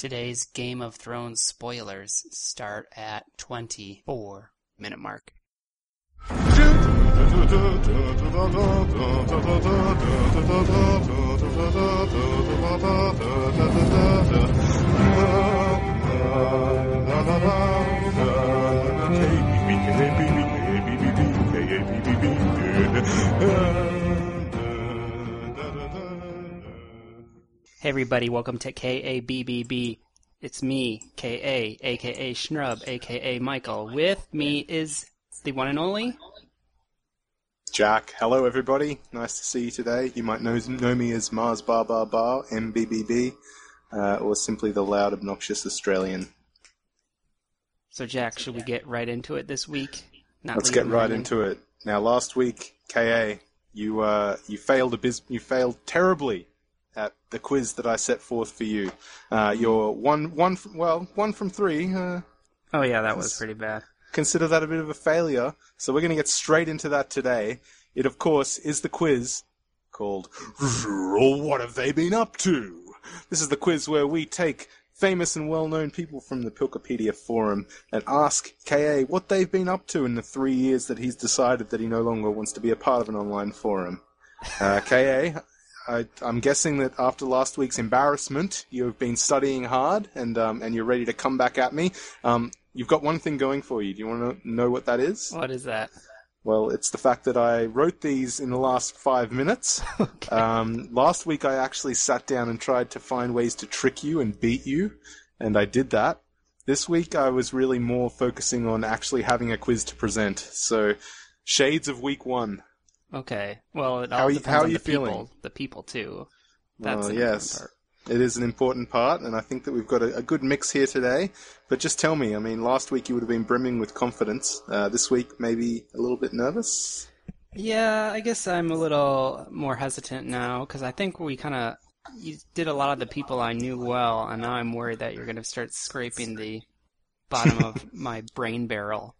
Today's Game of Thrones spoilers start at 24 minute mark. Hey everybody, welcome to KABBB. It's me, KA, aka Schnrub, aka Michael. With me is the one and only. Jack, hello everybody. Nice to see you today. You might know, know me as Mars Bar Bar Bar, MBBB, uh, or simply the loud, obnoxious Australian. So Jack, should we get right into it this week? Not Let's get right into it. Now, last week, KA, you uh, you failed a biz- you failed terribly the quiz that I set forth for you. Uh, you're one one f- well one from three. Uh, Oh yeah, that was pretty bad. consider that a bit of a failure. So we're going to get straight into that today. It, of course, is the quiz called What Have They Been Up To? This is the quiz where we take famous and well-known people from the Pilkopedia forum and ask KA what they've been up to in the three years that he's decided that he no longer wants to be a part of an online forum. Uh, KA, I, I'm guessing that after last week's embarrassment, you have been studying hard and um, and you're ready to come back at me. Um, you've got one thing going for you. Do you want to know what that is? What is that? Well, it's the fact that I wrote these in the last five minutes. Um, last week, I actually sat down and tried to find ways to trick you and beat you, and I did that. This week, I was really more focusing on actually having a quiz to present. So, shades of week one. Okay. Well, it all How are you- depends how on you the people. feeling? The people too. That's Well, yes. It is an important part, and I think that we've got a, a good mix here today. But just tell me, I mean, last week you would have been brimming with confidence. Uh, this week, maybe a little bit nervous? Yeah, I guess I'm a little more hesitant now because I think we kind of you did a lot of the people I knew well, and now I'm worried that you're going to start scraping the bottom of my brain barrel.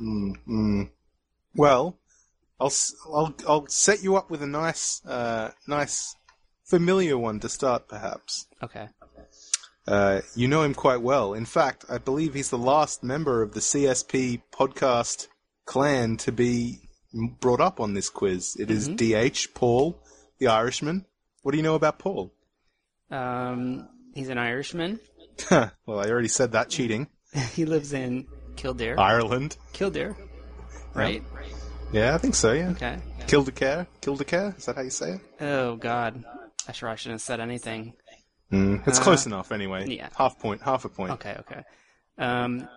Mm, mm. Well, I'll, I'll I'll set you up with a nice uh, nice familiar one to start, perhaps. Okay. Uh, you know him quite well. In fact, I believe he's the last member of the CSP podcast clan to be brought up on this quiz. It is DH Paul, the Irishman. What do you know about Paul? Um, he's an Irishman. well, I already said that. Cheating. he lives in Kildare. Ireland. Kildare, right? Yeah, I think so. Yeah. Okay. Kildare. care. Is that how you say it? Oh God, I sure I shouldn't have said anything. Mm, it's Uh, close enough, anyway. yeah. Half point. Half a point. Okay, okay. Um,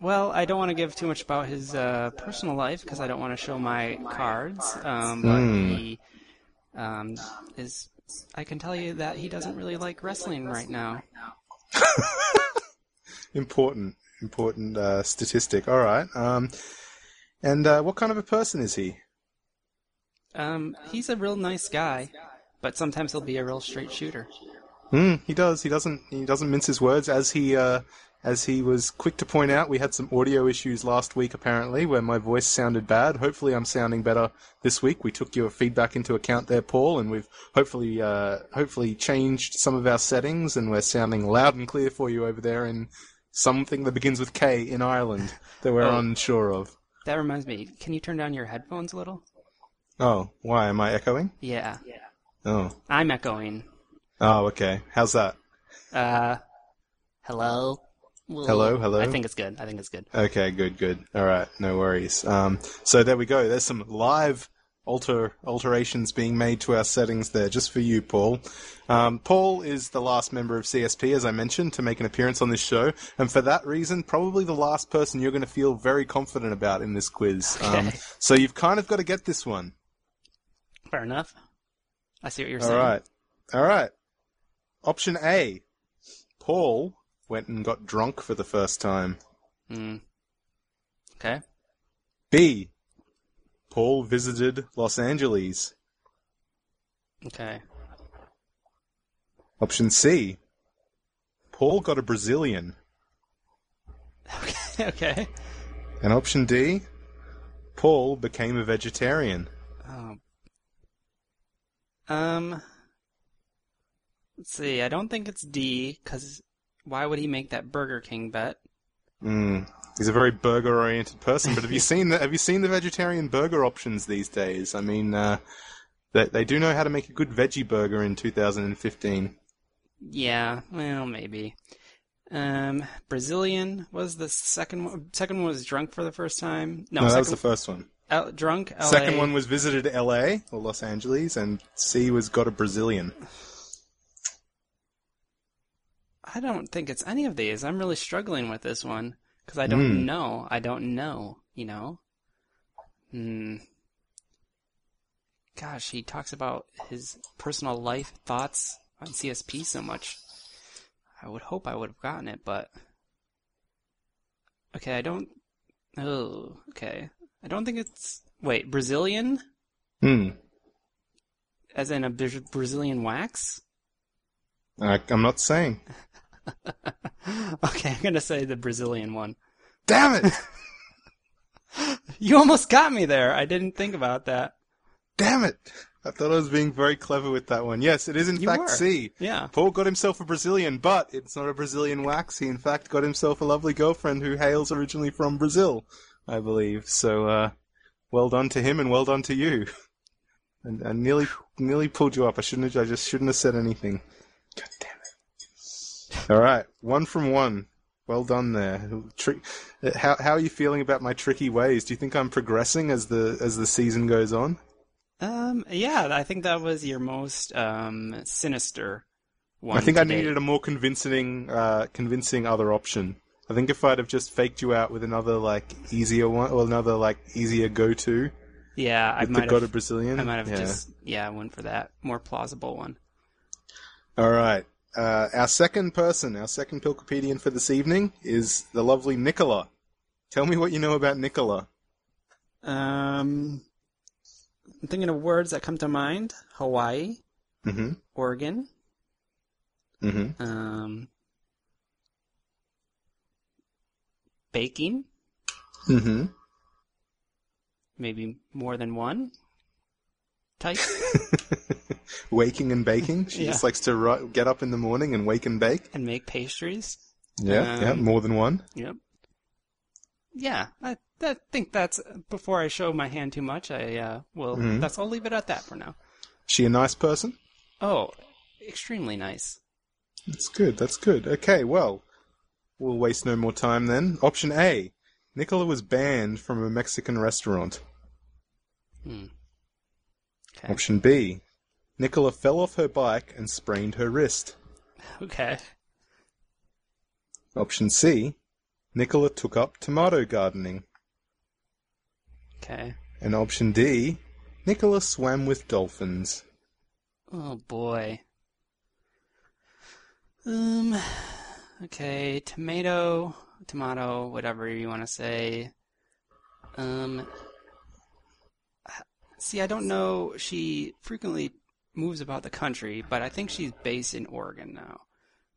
well, I don't want to give too much about his uh, personal life because I don't want to show my cards. Um, but Hmm. he um, is. I can tell you that he doesn't really like wrestling right now. Important, important uh, statistic. All right. Um, and uh, what kind of a person is he? Um, he's a real nice guy, but sometimes he'll be a real straight shooter. Hmm. He does. He doesn't. He doesn't mince his words. As he, uh, as he was quick to point out, we had some audio issues last week, apparently, where my voice sounded bad. Hopefully, I'm sounding better this week. We took your feedback into account there, Paul, and we've hopefully, uh, hopefully changed some of our settings, and we're sounding loud and clear for you over there in something that begins with K in Ireland that we're Oh. unsure of. That reminds me. Can you turn down your headphones a little? Oh, why am I echoing? Yeah, Yeah. Oh, I'm echoing. oh, okay. How's that? Uh, hello. Hello, hello? I think it's good. I think it's good. Okay, good, good. All right, no worries. Um, so there we go. There's some live alter alterations being made to our settings there, just for you, Paul. Um, Paul is the last member of CSP, as I mentioned, to make an appearance on this show, and for that reason, probably the last person you're going to feel very confident about in this quiz. Um, so you've kind of got to get this one. Fair enough. I see what you're All saying. right, all right. Option A: Paul went and got drunk for the first time. Hmm. Okay. B: Paul visited Los Angeles. Okay. Option C. Paul got a Brazilian. okay. And option D. Paul became a vegetarian. Oh. Um. Let's see. I don't think it's D because why would he make that Burger King bet? Mm. He's a very burger-oriented person. But have you seen the Have you seen the vegetarian burger options these days? I mean, uh, they they do know how to make a good veggie burger in 2015. Yeah, well, maybe. Um, Brazilian was the second one. Second one was drunk for the first time. No, No, that was the first one. L- drunk. LA. Second one was visited L.A. or Los Angeles, and C was got a Brazilian. I don't think it's any of these. I'm really struggling with this one because I don't Hmm. know. I don't know. You know. Hmm. Gosh, he talks about his personal life thoughts on CSP so much. I would hope I would have gotten it, but okay, I don't. Oh, okay. I don't think it's wait Brazilian, Hmm. as in a Brazilian wax. I, I'm not saying. okay, I'm gonna say the Brazilian one. Damn it! You almost got me there. I didn't think about that. Damn it! I thought I was being very clever with that one. Yes, it is in You fact were. C. Yeah. Paul got himself a Brazilian, but it's not a Brazilian wax. He in fact got himself a lovely girlfriend who hails originally from Brazil, I believe. So, uh, well done to him and well done to you. And I nearly, nearly pulled you up. I shouldn't have, I just shouldn't have said anything. God damn it. Alright, one from one. Well done there. Tri- how, how are you feeling about my tricky ways? Do you think I'm progressing as the, as the season goes on? Um. Yeah, I think that was your most um sinister one. I think to I needed a more convincing, uh, convincing other option. I think if I'd have just faked you out with another like easier one, or another like easier go-to Yeah, I the might Got a have. Brazilian, I might have yeah. just yeah went for that more plausible one. All right, uh, our second person, our second Pilcopedian for this evening is the lovely Nicola. Tell me what you know about Nicola. Um. I'm thinking of words that come to mind: Hawaii, Mm-hmm. Oregon. Mm-hmm. Um. Baking, Mm-hmm. maybe more than one. Type. Waking and baking. She Yeah. just likes to ri- get up in the morning and wake and bake. and make pastries. Yeah, yeah, Um, more than one. Yep. Yeah, I, I think that's before I show my hand too much. I uh, will. Mhm. That's. I'll leave it at that for now. She a nice person? Oh, extremely nice. That's good. That's good. Okay, well, we'll waste no more time then. Option A: Nicola was banned from a Mexican restaurant. Hmm. Okay. Option B: Nicola fell off her bike and sprained her wrist. Okay. Option C: Nicola took up tomato gardening. Okay. And option D: Nicola swam with dolphins. Oh boy. Um. Okay. Tomato, tomato, whatever you want to say. Um. See, I don't know. She frequently moves about the country, but I think she's based in Oregon now,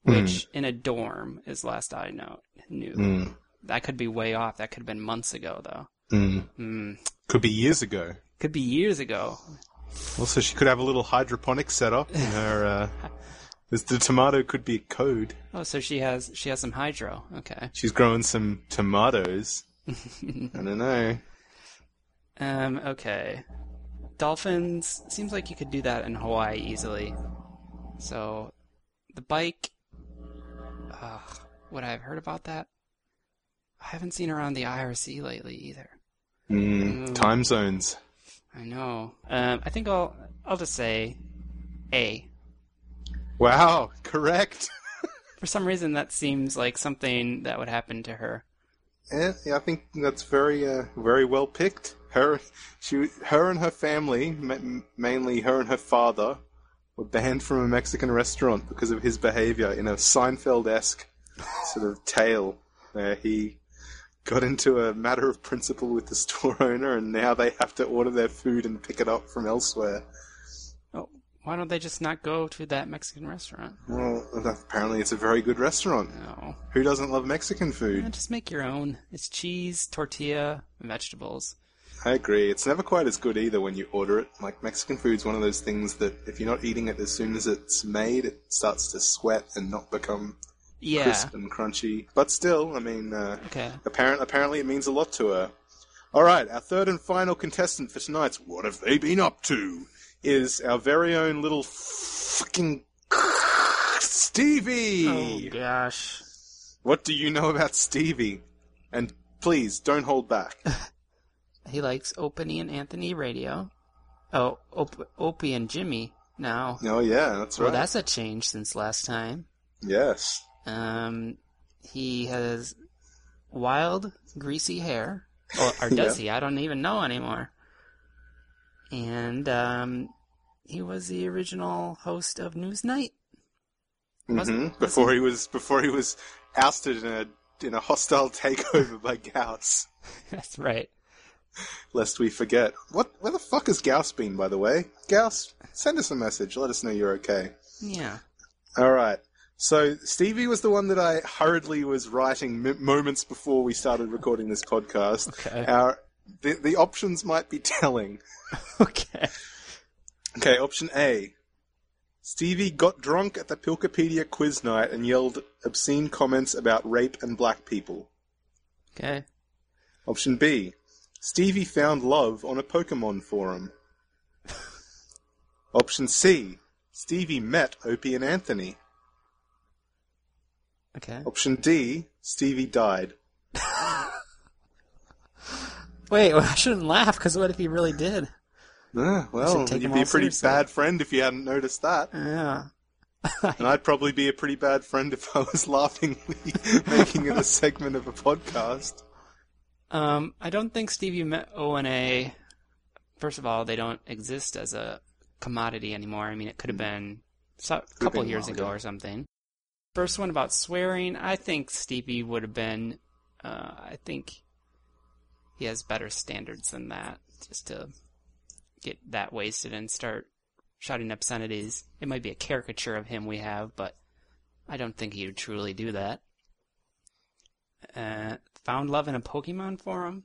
which in a dorm is last I know knew. Hmm. That could be way off. That could have been months ago, though. Mm. Hmm. Could be years ago. Could be years ago. Also, she could have a little hydroponic setup in her. Uh, the tomato could be a code. Oh, so she has she has some hydro. Okay. She's growing some tomatoes. I don't know. Um, okay. Dolphins seems like you could do that in Hawaii easily. So, the bike. Uh, would I have heard about that? I haven't seen her on the IRC lately either. Mm, Mm. time zones. I know. Um, I think I'll I'll just say A. Wow, correct. For some reason, that seems like something that would happen to her. Yeah, yeah, I think that's very, uh, very well picked. Her, she, her and her family, ma- mainly her and her father, were banned from a Mexican restaurant because of his behavior in a Seinfeld-esque sort of tale where he got into a matter of principle with the store owner, and now they have to order their food and pick it up from elsewhere. Oh, why don't they just not go to that Mexican restaurant? Well, apparently it's a very good restaurant. No. Who doesn't love Mexican Yeah, food? just make your own. It's cheese, tortilla, vegetables. I agree. It's never quite as good either when you order it. Like Mexican food's one of those things that if you're not eating it as soon as it's made, it starts to sweat and not become Yeah. crisp and crunchy. But still, I mean, uh, Okay. apparent apparently it means a lot to her. All right, our third and final contestant for tonight's "What Have They Been Up To?" is our very own little fucking Stevie. Oh gosh. What do you know about Stevie? And please don't hold back. He likes Opie and Anthony radio. Oh, Op- Opie and Jimmy now. Oh yeah, that's Well, right. that's a change since last time. Yes. Um, he has wild, greasy hair. Or, or does he? I don't even know anymore. And um, he was the original host of Newsnight. Wasn't- hmm Before he was before he was ousted in a in a hostile takeover by Gauss. That's right. Lest we forget. What where the fuck has Gauss been, by the way? Gauss, send us a message. Let us know you're okay. Yeah. All right. So Stevie was the one that I hurriedly was writing m- moments before we started recording this podcast. Okay. Our the, the options might be telling. Okay. Okay, option A. Stevie got drunk at the Pilkopedia quiz night and yelled obscene comments about rape and black people. Okay. Option B. Stevie found love on a Pokemon forum. Option C. Stevie met Opie and Anthony. Okay. Option D. Stevie died. Wait, well, I shouldn't laugh because what if he really did? Ah, well, you'd be a pretty seriously. bad friend if you hadn't noticed that. Yeah. And I'd probably be a pretty bad friend if I was laughingly making it a segment of a podcast. Um, I don't think Stevie met O and A. First of all, they don't exist as a commodity anymore. I mean, it could have been a couple been years ago ago. or something. First one about swearing, I think Stevie would have been. Uh, I think he has better standards than that. Just to get that wasted and start shouting obscenities. It might be a caricature of him we have, but I don't think he would truly do that. Uh, found love in a Pokemon forum?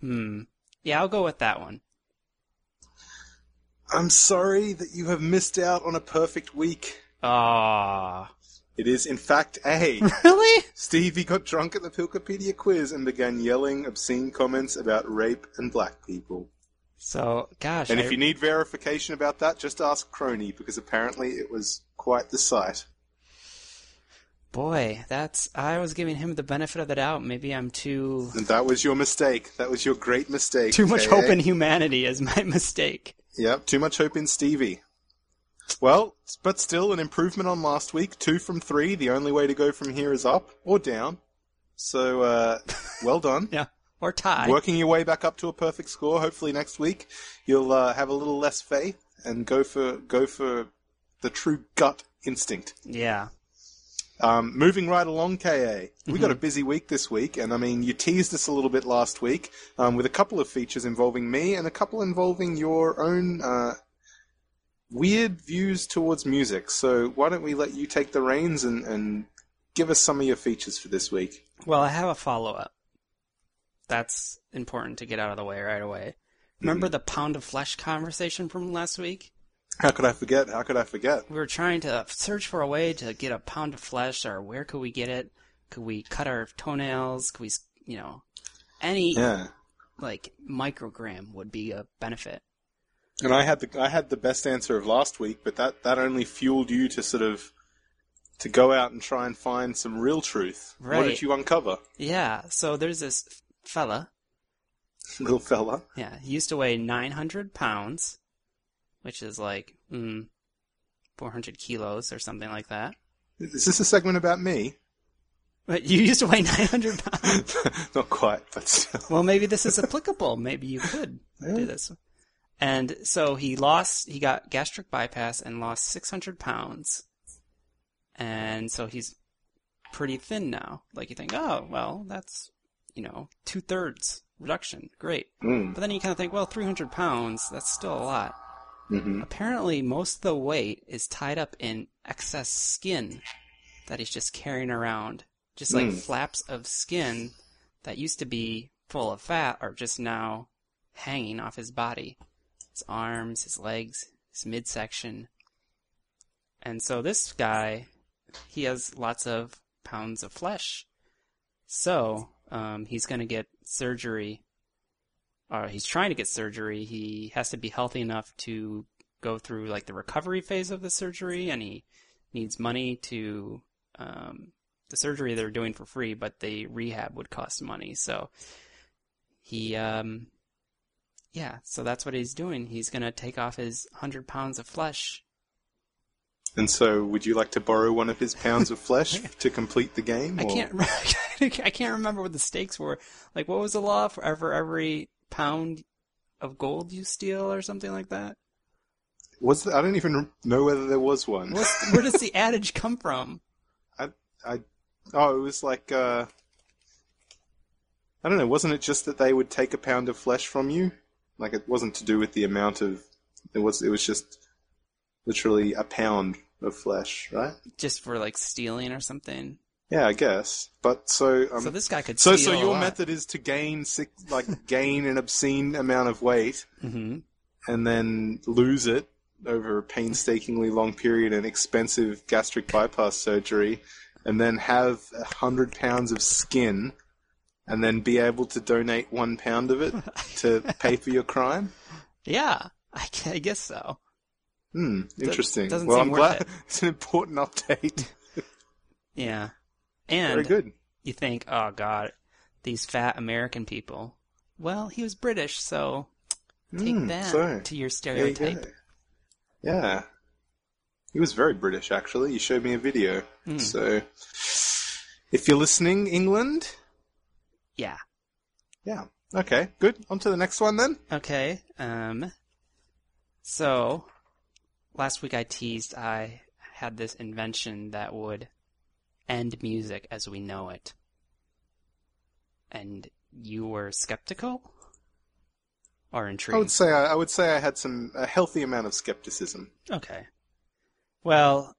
Hmm. Yeah, I'll go with that one. I'm sorry that you have missed out on a perfect week. Ah. It is, in fact, A. Really? Stevie got drunk at the Pilkopedia quiz and began yelling obscene comments about rape and black people. So, gosh. And I- if you need verification about that, just ask Crony, because apparently it was quite the sight. Boy, that's. I was giving him the benefit of the doubt. Maybe I'm too. That was your mistake. That was your great mistake. Too much hope in humanity is my mistake. Yep, too much hope in Stevie. Well, but still an improvement on last week. Two from three. The only way to go from here is up or down. So, uh, well done. Yeah. Or tie. Working your way back up to a perfect score. Hopefully next week you'll uh, have a little less faith and go for go for the true gut instinct. Yeah. Um, moving right along, KA. We got a busy week this week, and I mean, you teased us a little bit last week um, with a couple of features involving me and a couple involving your own uh, weird views towards music. So why don't we let you take the reins and, and give us some of your features for this week? Well, I have a follow up. That's important to get out of the way right away. Remember the pound of flesh conversation from last week? How could I forget? How could I forget? We were trying to search for a way to get a pound of flesh, or where could we get it? Could we cut our toenails? Could we, you know, any Yeah. like microgram would be a benefit. And I had the I had the best answer of last week, but that, that only fueled you to sort of to go out and try and find some real truth. What did you uncover, Yeah. So there's this fella. little fella? Yeah, he used to weigh 900 pounds, which is like mm, 400 kilos or something like that. Is this a segment about me? But you used to weigh 900 pounds. Not quite, but still. Well, maybe this is applicable. Maybe you could do this. And so he lost, he got gastric bypass and lost 600 pounds. And so he's pretty thin now. Like you think, oh, well, that's, you know, two thirds reduction. Great. Mm. But then you kind of think, well, 300 pounds, that's still a lot. Hmm Apparently, most of the weight is tied up in excess skin that he's just carrying around. Just like Mm. flaps of skin that used to be full of fat are just now hanging off his body, his arms, his legs, his midsection. And so this guy, he has lots of pounds of flesh. So um, he's going to get surgery, or he's trying to get surgery. He has to be healthy enough to go through like the recovery phase of the surgery, and he needs money to um, the surgery they're doing for free, but the rehab would cost money. So he, um, yeah, so that's what he's doing. He's gonna take off his hundred pounds of flesh. And so, would you like to borrow one of his pounds of flesh to complete the game? I can't, I can't remember what the stakes were. Like, what was the law for for every pound of gold you steal, or something like that? Was there, I don't even know whether there was one. What's, where does the adage come from? I, I, oh, it was like, uh, I don't know. Wasn't it just that they would take a pound of flesh from you? Like it wasn't to do with the amount of. It was. It was just literally a pound of flesh, right? Just for like stealing or something. Yeah, I guess. But so, um, So this guy could so, so your method is to gain six, like gain an obscene amount of weight hmm and then lose it over a painstakingly long period and expensive gastric bypass surgery, and then have a hundred pounds of skin, and then be able to donate one pound of it to pay for your crime. Yeah, I, I guess so. Hmm, interesting. doesn't well, seem I'm worth glad it. it's an important update. Yeah, Very and good. you think, oh god, these fat American people. Well, he was British, so take Hmm, that so, to your you stereotype. Yeah. He was very British, actually. You showed me a video. Hmm. So, if you're listening, England, Yeah. yeah. Okay, good. On to the next one then. Okay. Um. So, last week I teased I had this invention that would end music as we know it, and you were skeptical or intrigued. I would say I, I would say I had some a healthy amount of skepticism. Okay. Well,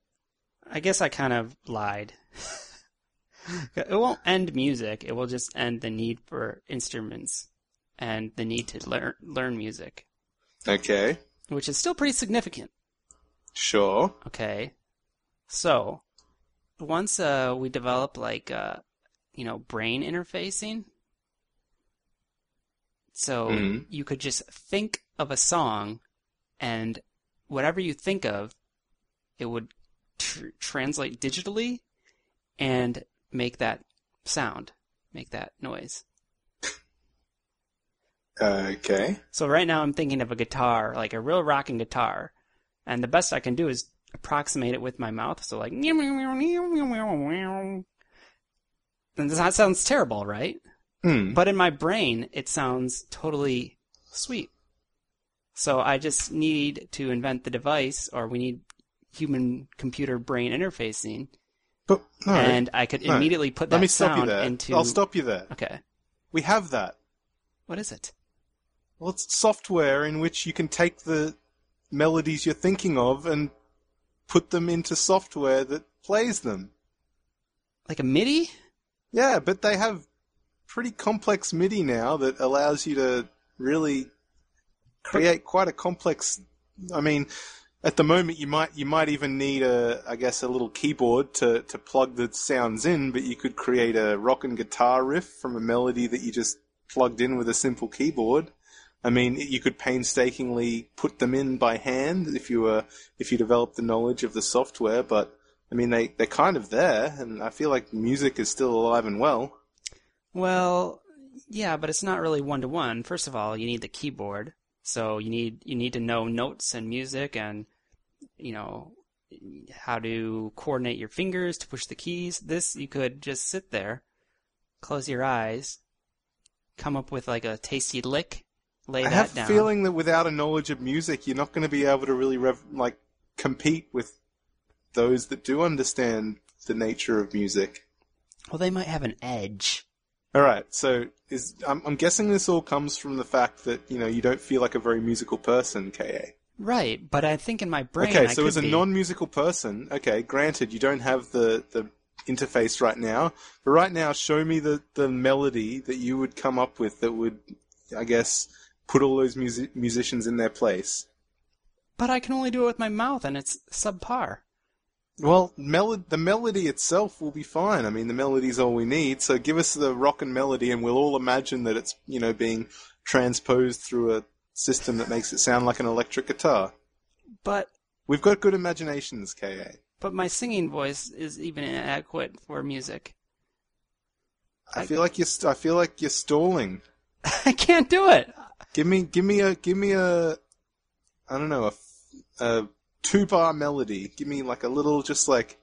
I guess I kind of lied. it won't end music. It will just end the need for instruments and the need to learn learn music, Okay, which is still pretty significant. sure. Okay. So, once uh, we develop like uh, you know brain interfacing, so Mhm. you could just think of a song, and whatever you think of, it would tr- translate digitally and make that sound, make that noise. Okay, So right now I'm thinking of a guitar, like a real rocking guitar, and the best I can do is approximate it with my mouth. So like, and that sounds terrible, right? hmm. But in my brain, it sounds totally sweet. So I just need to invent the device, or we need human computer brain interfacing, But no, and I could no. immediately put that let me stop you there. into. I'll stop you there. Okay, We have that. what is it? Well, it's software in which you can take the melodies you're thinking of and put them into software that plays them. Like a MIDI? Yeah, but they have pretty complex MIDI now that allows you to really create quite a complex. I mean, at the moment you might you might even need a I guess a little keyboard to to plug the sounds in, but you could create a rock and guitar riff from a melody that you just plugged in with a simple keyboard. I mean, you could painstakingly put them in by hand if you were if you developed the knowledge of the software, but I mean they they're kind of there, and I feel like music is still alive and well. Well, yeah, but it's not really one to one. First of all, you need the keyboard, so you need you need to know notes and music, and you know how to coordinate your fingers to push the keys. This you could just sit there, close your eyes, come up with like a tasty lick, lay I that have a feeling that without a knowledge of music, you're not going to be able to really rev- like compete with those that do understand the nature of music. Well, they might have an edge. All right, so is I'm, I'm guessing this all comes from the fact that you know you don't feel like a very musical person, Ka. Right, but I think in my brain. Okay, I so as a be. non-musical person, okay, granted you don't have the the interface right now, but right now show me the the melody that you would come up with that would, I guess, put all those music- musicians in their place. But I can only do it with my mouth, and it's subpar. Well, mel- the melody itself will be fine. I mean, the melody's all we need. So give us the rock and melody, and we'll all imagine that it's you know being transposed through a system that makes it sound like an electric guitar. But We've got good imaginations, Ka. but my singing voice is even inadequate for music. I feel like you're. St- I feel like you're stalling. I can't do it. Give me, give me a, give me a. I don't know a, a two bar melody. Give me like a little, just like,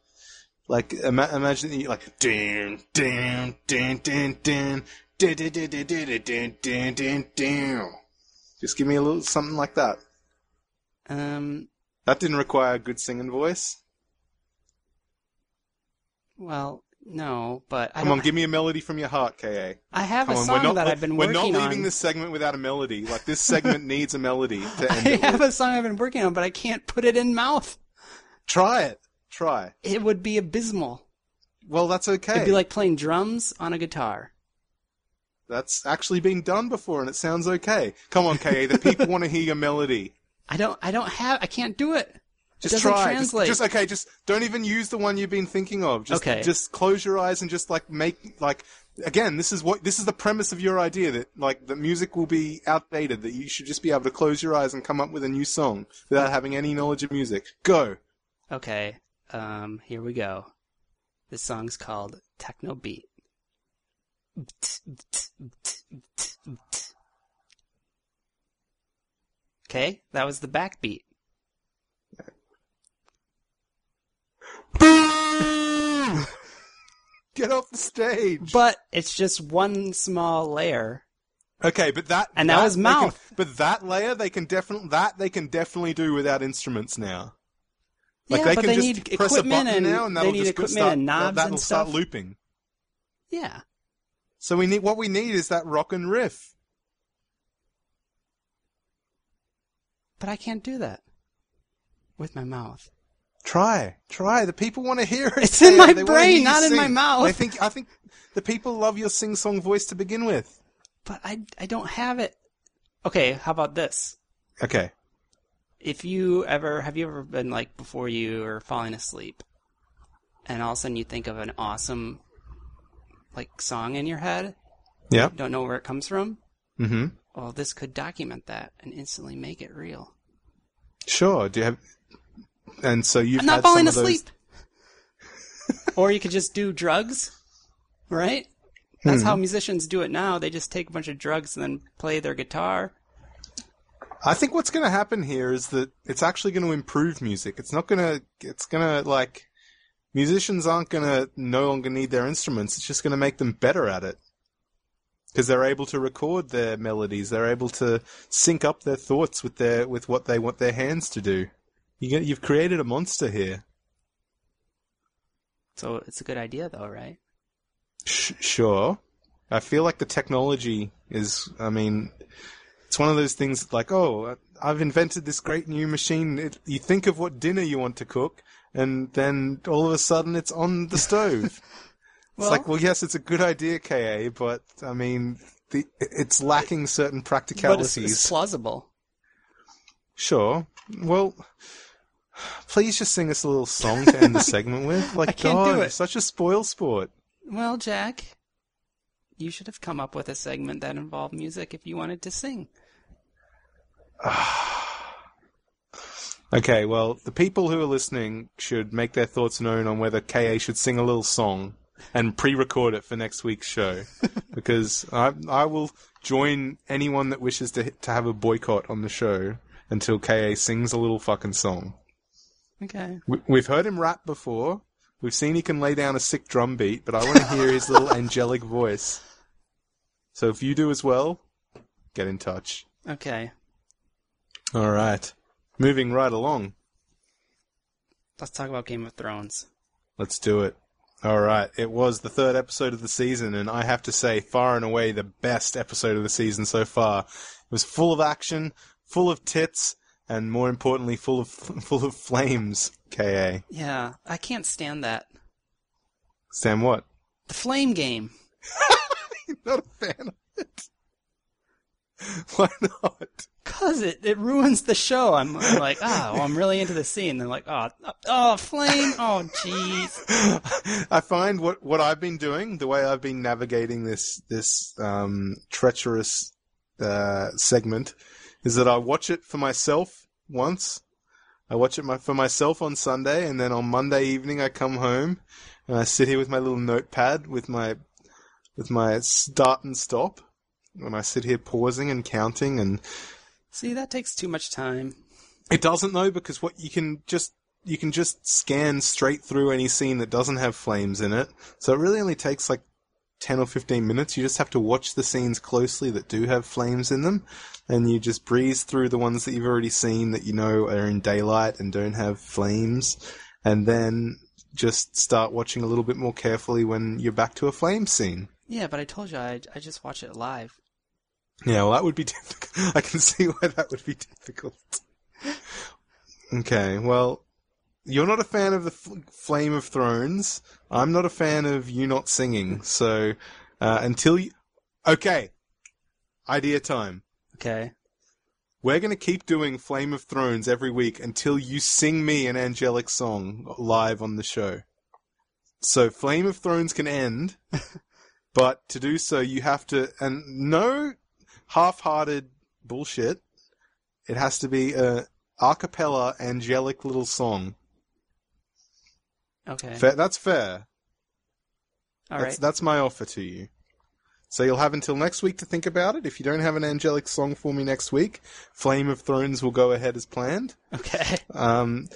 like ima- imagine you like dun dun dun dun dun dun dun dun dun dun dun dun dun dun. Just give me a little something like that. Um. That didn't require a good singing voice. Well, no, but I Come on, give me a melody from your heart, Ka. I have Come a on, song we're not. that I've been working on. we're not leaving this segment without a melody. Like this segment needs a melody to end I it have with. a song I've been working on, but I can't put it in mouth. Try it. Try. It would be abysmal. Well, that's okay. It'd be like playing drums on a guitar. That's actually been done before, and it sounds okay. Come on, Ka. The people want to hear your melody. I don't. I don't have. I can't do it. Just try. Just, just okay. Just don't even use the one you've been thinking of. Just, Okay. Just close your eyes and just like make like again. This is what this is the premise of your idea that like the music will be outdated. That you should just be able to close your eyes and come up with a new song without having any knowledge of music. Go. Okay. Um. Here we go. This song's called Techno Beat. Okay, that was the backbeat. Get off the stage. But it's just one small layer. Okay, but that And that was they can- mouth. but that layer they can definitely that they can definitely do without instruments now. Like yeah, they but can they just need press a equipment button and now, and they that'll need just equipment start, and knobs that'll and start looping. Yeah, So we need what we need is that rock and riff. but I can't do that with my mouth. Try, try. The people want to hear it. It's in my They brain, you not in my mouth. I think I think the people love your sing-song voice to begin with. But I I don't have it. Okay, how about this? Okay. if you ever have you ever been like before you are falling asleep and all of a sudden you think of an awesome like song in your head Yeah. don't know where it comes from Mm-hmm. well this could document that and instantly make it real Sure. Do you have? And so you've i'm not falling some of those- asleep or you could just do drugs right that's Hmm. how musicians do it now they just take a bunch of drugs and then play their guitar I think what's going to happen here is that it's actually going to improve music. It's not going to. It's going to like musicians aren't going to no longer need their instruments. It's just going to make them better at it because they're able to record their melodies. They're able to sync up their thoughts with their with what they want their hands to do. You get, you've created a monster here. so it's a good idea though right Sh- sure. I feel like the technology is, I mean, it's one of those things like, oh, I've invented this great new machine. It, you think of what dinner you want to cook, and then all of a sudden it's on the stove. Well- it's like, well, yes, it's a good idea, KA, but I mean, the, it's lacking certain practicalities. but it's, practicalities. it's plausible Sure. Well, please just sing us a little song to end the segment with. Like, I can't God, do it. such a spoil sport. well jack you should have come up with a segment that involved music if you wanted to sing Okay, well, the people who are listening should make their thoughts known on whether KA should sing a little song and pre-record it for next week's show, because I I will join anyone that wishes to to have a boycott on the show until KA sings a little fucking song. Okay We, we've heard him rap before. We've seen he can lay down a sick drum beat, but I want to hear his little angelic voice. So if you do as well, get in touch. okay All right, moving right along. Let's talk about Game of Thrones. Let's do it. All right. It was the third episode of the season, and I have to say, far and away, the best episode of the season so far. It was full of action, full of tits, and more importantly, full of full of flames. Ka. Yeah, I can't stand that. Sam, what? The Flame Game. Not a fan of it. Why not? Cause it, it ruins the show. I'm, I'm like, oh, well, I'm really into the scene. They're like, oh, oh, flame. Oh, jeez. I find what what I've been doing, the way I've been navigating this this um, treacherous uh, segment, is that I watch it for myself once. I watch it my, for myself on Sunday, and then on Monday evening I come home and I sit here with my little notepad with my with my start and stop, and I sit here pausing and counting and See, that takes too much time. It doesn't though, because what you can just you can just scan straight through any scene that doesn't have flames in it. So it really only takes like ten or fifteen minutes. You just have to watch the scenes closely that do have flames in them, and you just breeze through the ones that you've already seen that you know are in daylight and don't have flames, and then just start watching a little bit more carefully when you're back to a flame scene. Yeah, but I told you I, I just watch it live. Yeah, well, that would be difficult. I can see why that would be difficult. Okay, well, you're not a fan of the F- Flame of Thrones. I'm not a fan of you not singing. So, uh, until you. Okay. Idea time. Okay. We're going to keep doing Flame of Thrones every week until you sing me an angelic song live on the show. So, Flame of Thrones can end, but to do so, you have to. And no half-hearted bullshit. It has to be a a cappella angelic little song. Okay. Fair, that's fair. All that's, right. that's my offer to you. So you'll have until next week to think about it. If you don't have an angelic song for me next week, Flame of Thrones will go ahead as planned. Okay. Um,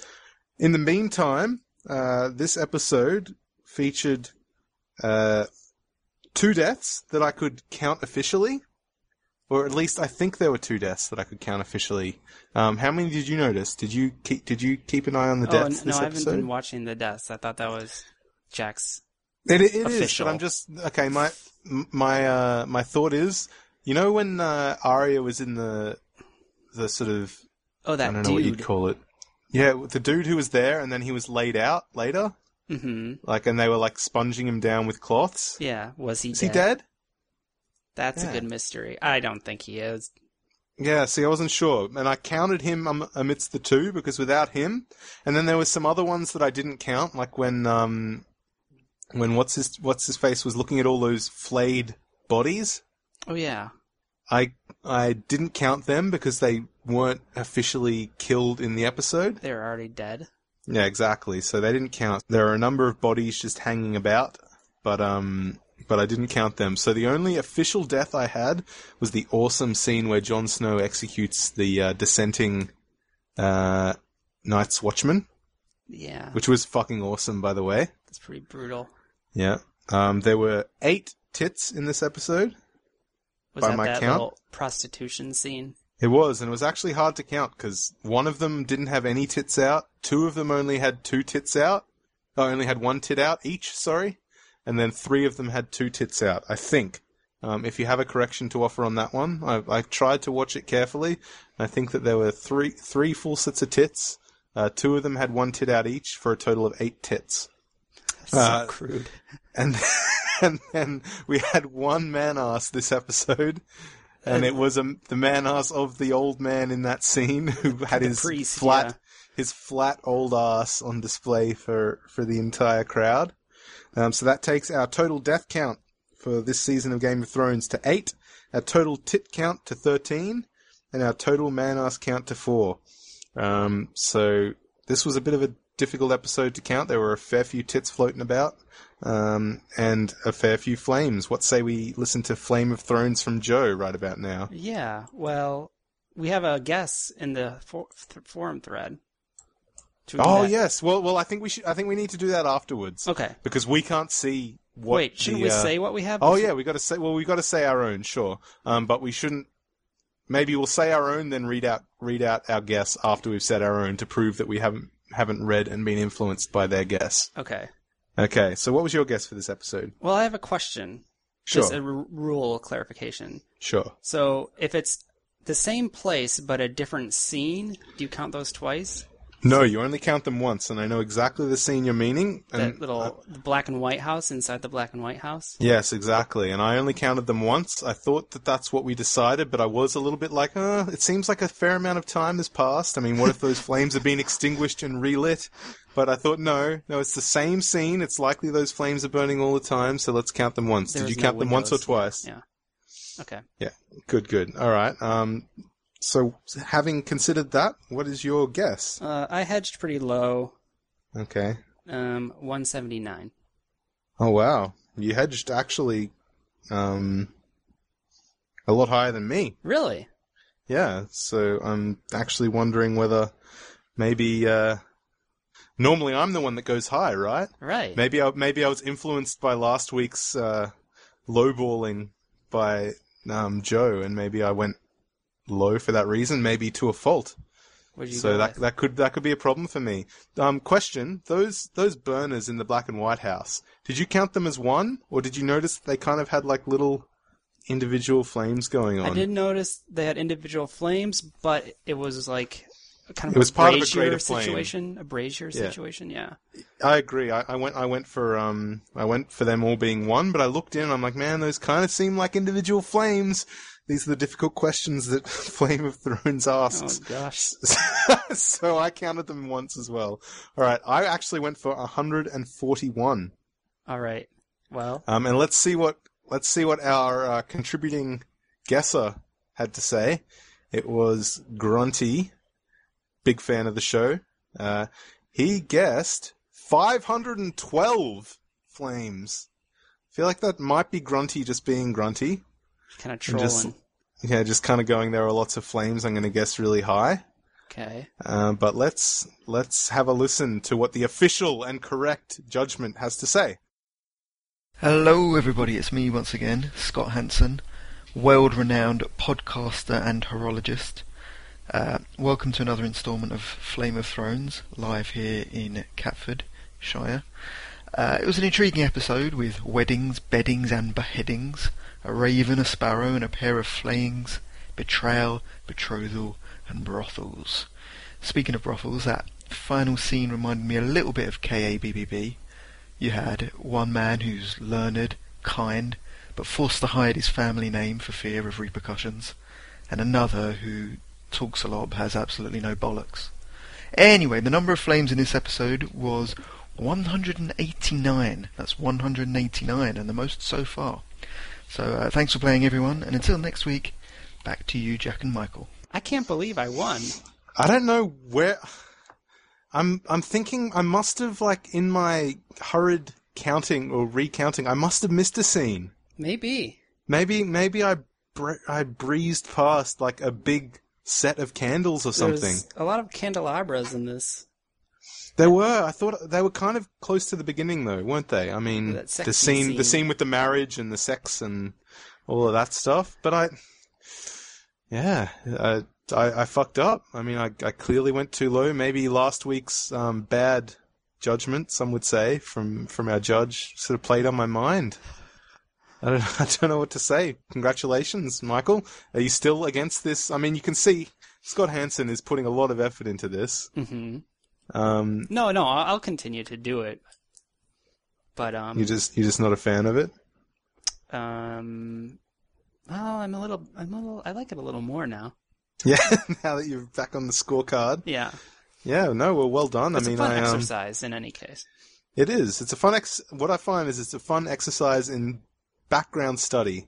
in the meantime, uh, this episode featured uh, two deaths that I could count officially, or at least I think there were two deaths that I could count officially. Um, how many did you notice? Did you keep Did you keep an eye on the Oh, deaths n- no, I haven't been watching the deaths. I thought that was Jack's. It, it is, official. but I'm just okay. My my uh, my thought is, you know, when uh, Arya was in the the sort of Oh, that I don't know what you'd call it. Yeah, the dude who was there, and then he was laid out later, hmm like, and they were like sponging him down with cloths. Yeah. Was he Is dead? he dead? That's Yeah. a good mystery. I don't think he is. Yeah, see, I wasn't sure, and I counted him um, amidst the two because without him, and then there were some other ones that I didn't count, like when um when what's his what's his face was looking at all those flayed bodies. Oh yeah. I I didn't count them because they weren't officially killed in the episode. They're already dead. Yeah, exactly. So they didn't count. There are a number of bodies just hanging about, but um, but I didn't count them. So the only official death I had was the awesome scene where Jon Snow executes the uh, dissenting uh, Night's Watchman, Yeah. which was fucking awesome, by the way. That's pretty brutal. Yeah. Um, there were eight tits in this episode. Was By that my that count? little prostitution scene? It was, and it was actually hard to count because one of them didn't have any tits out. Two of them only had two tits out. I only had one tit out each. Sorry, and then three of them had two tits out. I think. Um, if you have a correction to offer on that one, I, I tried to watch it carefully. I think that there were three three full sets of tits. Uh, two of them had one tit out each for a total of eight tits. So Uh, crude. And and then we had one man ass this episode, and it was a, the man ass of the old man in that scene who had The his priest, flat yeah. his flat old ass on display for for the entire crowd. Um, so that takes our total death count for this season of Game of Thrones to eight, our total tit count to thirteen, and our total man ass count to four. Um, so this was a bit of a difficult episode to count. There were a fair few tits floating about, um, and a fair few flames. What say we listen to Flame of Thrones from Joe right about now? Yeah. Well, we have a guess in the for- th- forum thread. Should Oh that? yes. Well, well, I think we should. I think we need to do that afterwards Okay. because we can't see what. Wait, shouldn't the, we uh, say what we have? Oh yeah, we got to say. Well, we got to say our own, sure. Um, but we shouldn't. Maybe we'll say our own, then read out read out our guess after we've said our own to prove that we haven't haven't read and been influenced by their guess. Okay. Okay, so what was your guess for this episode? Well, I have a question. Sure, Just a r- rule clarification. sure. So, if it's the same place but a different scene, do you count those twice? No, you only count them once, and I know exactly the scene you're meaning. That And little the black and white house inside the black and white house. Yes, exactly. And I only counted them once. I thought that that's what we decided, but I was a little bit like, uh, it seems like a fair amount of time has passed. I mean, what if those flames have been extinguished and relit? But I thought, no, no, it's the same scene. It's likely those flames are burning all the time, so let's count them once. There Did you no count them once or twice? Yeah. Okay. Yeah. Good, good. All right. Um, so having considered that, what is your guess? Uh, I hedged pretty low. Okay. Um, 179. Oh wow, you hedged actually, um, a lot higher than me. Really? Yeah, so I'm actually wondering whether maybe uh, normally I'm the one that goes high, right? Right. Maybe I maybe I was influenced by last week's uh, lowballing by um, Joe, and maybe I went low for that reason, maybe to a fault. So that with? that could that could be a problem for me. Um, question: Those those burners in the black and white house, did you count them as one, or did you notice they kind of had like little individual flames going on? I did notice they had individual flames, but it was like kind of It was a part of a greater flame. situation. A brazier Yeah. situation, yeah. I agree. I, I went. I went for. Um. I went for them all being one, but I looked in. and I'm like, man, those kind of seem like individual flames. These are the difficult questions that Flame of Thrones asks. Oh gosh. so I counted them once as well. All right. I actually went for 141. All right. Well, Um. And let's see what. Let's see what our uh, contributing guesser had to say. It was Grunty, big fan of the show. Uh, he guessed 512 flames. feel like that might be Grunty just being Grunty. Kind of And just- trolling. Yeah, just kind of going. There are lots of flames. I'm going to guess really high. Okay. Uh, but let's let's have a listen to what the official and correct judgment has to say. Hello, everybody. It's me once again, Scott Hansen, world-renowned podcaster and horologist. Uh, welcome to another instalment of Flame of Thrones, live here in Catford, Shire. Uh, it was an intriguing episode with weddings, beddings, and beheadings, a raven, a sparrow, and a pair of flayings, betrayal, betrothal, and brothels. Speaking of brothels, that final scene reminded me a little bit of KABBB. You had one man who's learned, kind, but forced to hide his family name for fear of repercussions, and another who talks a lot but has absolutely no bollocks. Anyway, the number of flames in this episode was 189. That's 189, and the most so far. So uh, thanks for playing, everyone, and until next week, back to you, Jack and Michael. I can't believe I won. I don't know where. I'm I'm thinking I must have like in my hurried counting or recounting I must have missed a scene. Maybe. Maybe maybe I bre- I breezed past like a big set of candles or something. There's a lot of candelabras in this. There were. I thought they were kind of close to the beginning, though, weren't they? I mean, the sexy scene, the scene. scene with the marriage and the sex and all of that stuff. But I, yeah, I, I, I fucked up. I mean, I, I clearly went too low. Maybe last week's um, bad judgment, some would say, from from our judge, sort of played on my mind. I don't, I don't know what to say. Congratulations, Michael. Are you still against this? I mean, you can see Scott Hansen is putting a lot of effort into this. hmm Um, No, no, I'll, continue to do it. But um, You just you're just not a fan of it. um, oh, I'm a little, I'm a little, I like it a little more now. Yeah, now that you're back on the scorecard. Yeah, Yeah, no, well, well done. it's I mean, a fun I um, exercise in any case. it is. It's a fun ex. What I find is it's a fun exercise in background study.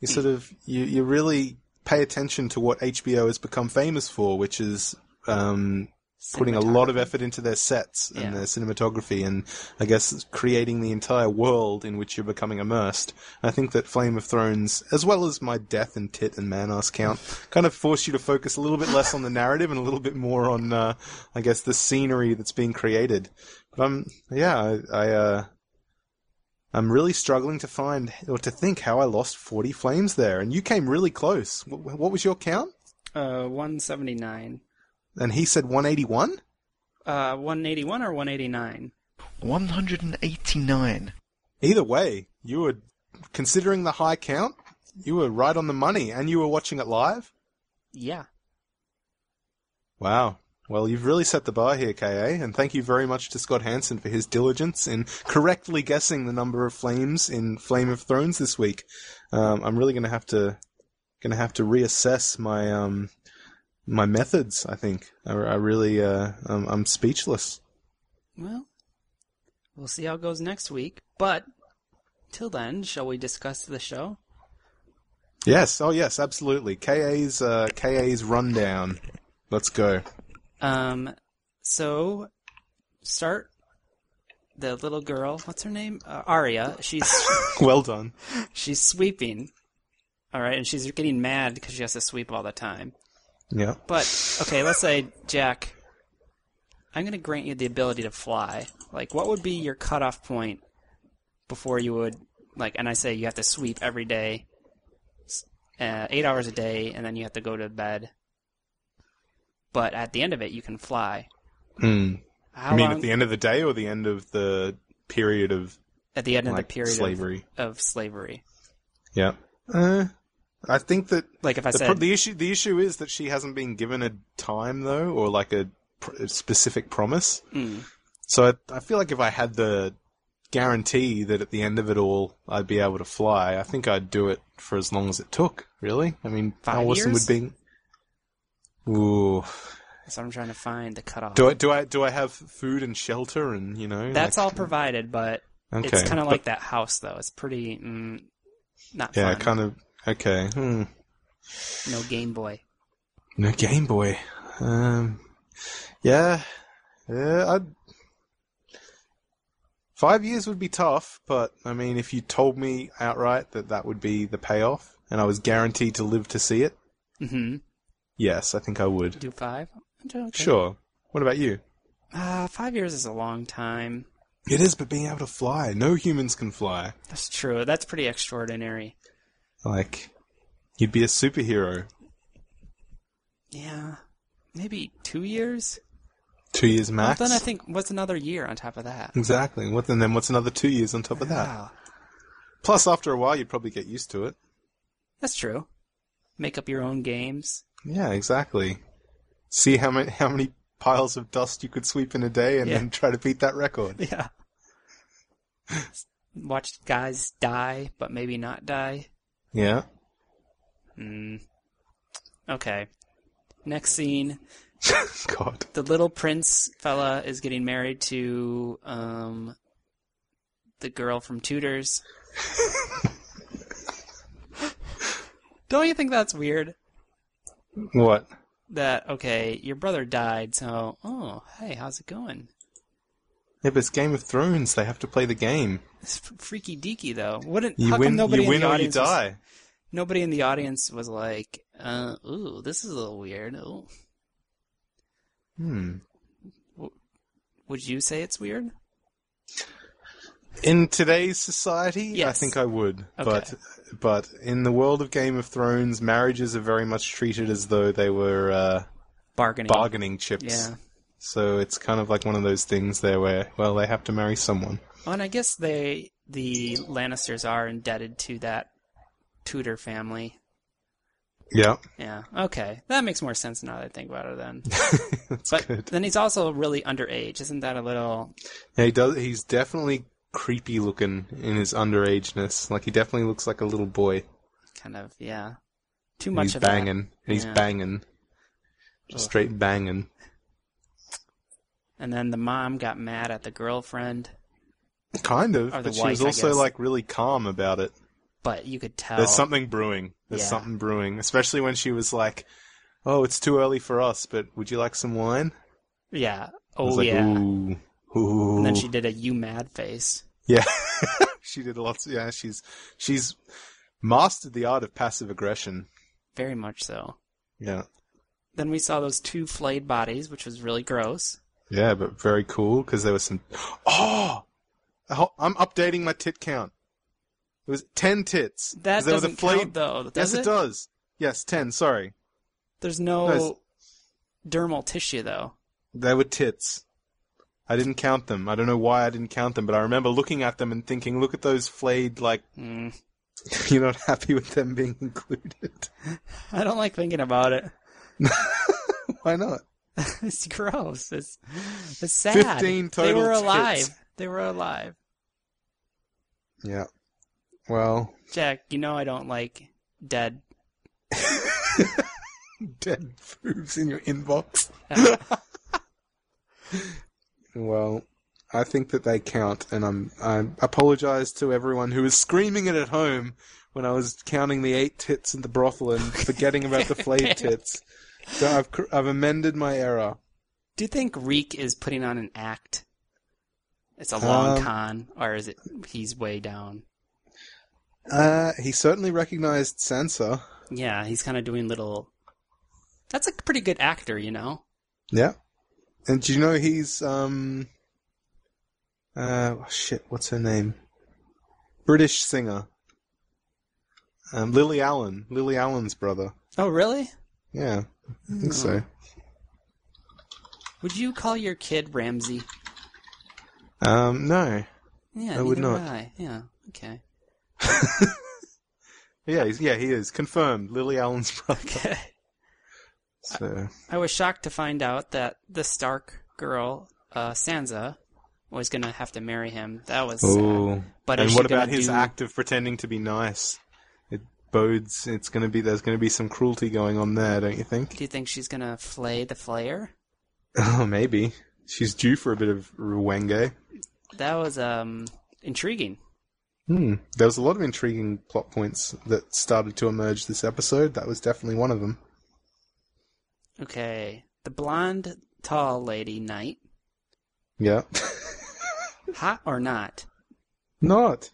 You sort of you you really pay attention to what HBO has become famous for, which is um, putting a lot of effort into their sets and Yeah. their cinematography, and I guess creating the entire world in which you're becoming immersed. I think that Flame of Thrones, as well as my Death and Tit and Manas count, kind of force you to focus a little bit less on the narrative and a little bit more on, uh, I guess, the scenery that's being created. But I'm, yeah, I, I uh, I'm really struggling to find or to think how I lost 40 flames there, and you came really close. What, what was your count? Uh, 179. And he said 181. Uh, 181 or 189? 189. Either way, you were considering the high count. You were right on the money, and you were watching it live. Yeah. Wow, Well, you've really set the bar here, KA, and thank you very much to Scott Hansen for his diligence in correctly guessing the number of flames in Flame of Thrones this week. Um, I'm really going to have to going to have to reassess my um my methods. I think I, I really uh, I'm, I'm speechless. Well, we'll see how it goes next week. But till then, shall we discuss the show? Yes. Oh, yes. Absolutely. KA's uh, KA's rundown. Let's go. Um, so start the little girl. What's her name? Uh, Arya. She's well done. she's sweeping. All right, and she's getting mad because she has to sweep all the time. Yeah. But okay, let's say Jack. I'm going to grant you the ability to fly. Like, what would be your cutoff point before you would like? And I say you have to sweep every day, uh, eight hours a day, and then you have to go to bed. But at the end of it, you can fly. Hmm. I mean, long? at the end of the day or the end of the period of at the end of the period slavery. Of, of slavery. Yeah. Uh, I think that Like if I the, said, the issue the issue is that she hasn't been given a time though, or like a, pr- a specific promise. Mm. So I, I feel like if I had the guarantee that at the end of it all I'd be able to fly, I think I'd do it for as long as it took. Really, I mean, how Five awesome years? would be. Ooh, so I'm trying to find the cutoff. do I do I do I have food and shelter and you know? That's like- all provided, but Okay, it's kind of like that house though. It's pretty mm, not yeah, fun. kind of okay. Hmm. No Game Boy. No Game Boy. Um, yeah, yeah. I'd... Five years would be tough, but I mean, if you told me outright that that would be the payoff, and I was guaranteed to live to see it, hmm yes, I think I would. Do five? Okay. Sure. What about you? Uh, five years is a long time. It is, but being able to fly, no humans can fly. That's true. That's pretty extraordinary. Like, you'd be a superhero. Yeah. Maybe two years? Two years max. Well, then I think what's another year on top of that? exactly. What? And then what's another two years on top of that? Wow. Plus, after a while, you'd probably get used to it. That's true. Make up your own games. Yeah, exactly. See how many how many piles of dust you could sweep in a day, and Yeah. then try to beat that record. Yeah. Watch guys die, but maybe not die. Yeah. Hmm. Okay. Next scene. God. the little prince fella is getting married to um the girl from Tutors. Don't you think that's weird? What? That okay, your brother died, so oh hey, how's it going? Yeah, but it's Game of Thrones. They have to play the game. It's freaky deaky though. Wouldn't You how come win. nobody You win in the or you audience was- die. nobody in the audience was like, uh, ooh, this is a little weird. Ooh. Hmm. Would you say it's weird? In today's society, I think I would. Okay. But but in the world of Game of Thrones, marriages are very much treated as though they were uh, Bargaining. bargaining chips. Yeah. So it's kind of like one of those things there where, well, they have to marry someone. Well, and I guess they the Lannisters are indebted to that Tudor family. Yeah. Yeah. Okay, that makes more sense now that I think about it. Then, That's but good. then he's also really underage. Isn't that a little? Yeah, he does. He's definitely creepy looking in his underageness. Like he definitely looks like a little boy. Kind of, yeah. Too much he's of banging. that. He's Yeah. banging. Just Ugh. straight banging. And then the mom got mad at the girlfriend, Kind of, but she was also like really calm about it. but you could tell. There's something brewing. There's Yeah. something brewing, especially when she was like, "Oh, it's too early for us, but would you like some wine?" Yeah. Oh like, yeah. Ooh, ooh. And then she did a "you mad" face. Yeah, she did a lots. Yeah, she's she's mastered the art of passive aggression. Very much so. Yeah, Then we saw those two flayed bodies, which was really gross. Yeah, but very cool because there was some. Oh, I'm updating my tit count. It was ten tits. That there was a doesn't flayed- count though. Yes, Does it? does. Yes, ten. Sorry, There's no No, dermal tissue though. they were tits. I didn't count them. I don't know why I didn't count them, but I remember looking at them and thinking, "Look at those flayed. Like Mm. you're not happy with them being included. I don't like thinking about it. why not? it's gross. It's, it's sad. 15 They were alive. They were alive. Yeah. Well, Jack, you know I don't like dead. dead boobs in your inbox. Well, I think that they count, and I'm I apologize to everyone who was screaming it at home when I was counting the eight tits in the brothel and forgetting about the flayed tits. So I've I've amended my error. do you think Reek is putting on an act? It's a long Um, con, or is it he's way down? Uh, he certainly recognized Sansa. Yeah, he's kind of doing little. That's a pretty good actor, you know. Yeah. And do you know he's um uh oh, shit, what's her name? British singer. Um Lily Allen. Lily Allen's brother. Oh, really? Yeah. I think so. Would you call your kid Ramsay? Um no. Yeah, I would not. I. Yeah, okay. Yeah, he's, yeah, he is. Confirmed. Lily Allen's brother. Okay. So I was shocked to find out that the Stark girl, uh, Sansa, was gonna have to marry him. That was sad. Oh. But and what about his do- act of pretending to be nice? Bodes it's gonna be there's gonna be some cruelty going on there, don't you think? Do you think she's gonna flay the Flayer? Oh, maybe. She's due for a bit of Ruwenge. That was um intriguing. Hmm. There was a lot of intriguing plot points that started to emerge this episode. That was definitely one of them. Okay, the blonde, tall lady knight, Yeah. hot or not? not.